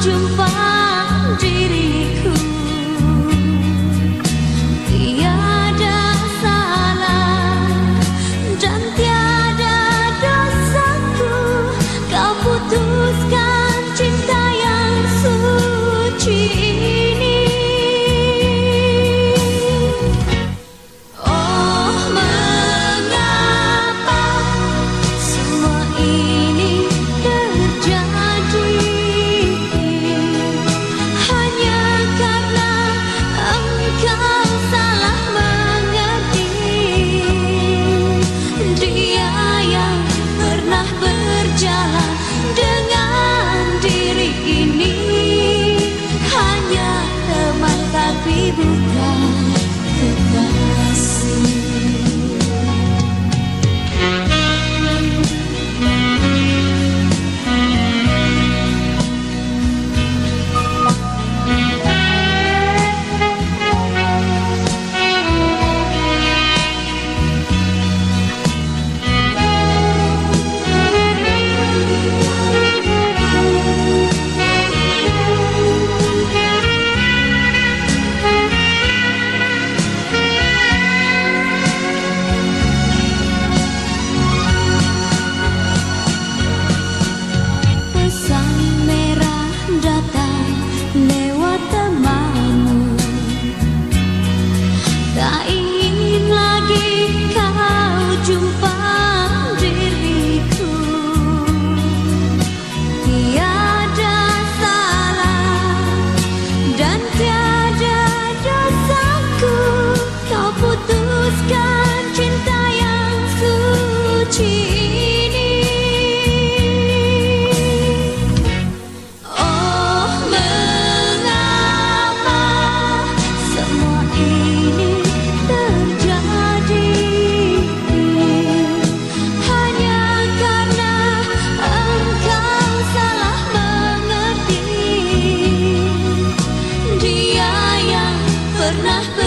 jumpa diri 那。